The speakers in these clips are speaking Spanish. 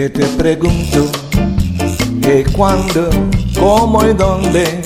que te pregunto que cuándo, cómo y dónde,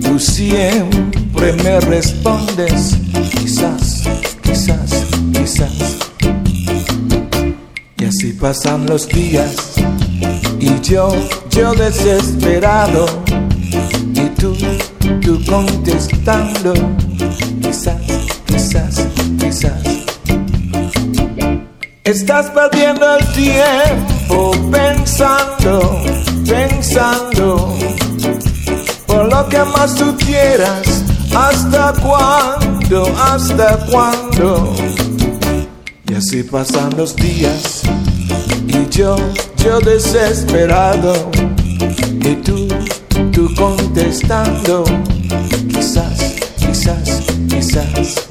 tú siempre me respondes, quizás, quizás, quizás. Y así pasan los días y yo, yo desesperado y tú, tú contestando, quizás, quizás, quizás. Estás perdiendo el tiempo pensando, pensando por lo que más tú quieras. ¿Hasta cuándo? ¿Hasta cuándo? Y así pasan los días y yo, yo desesperado y tú, tú contestando, quizás, quizás, quizás.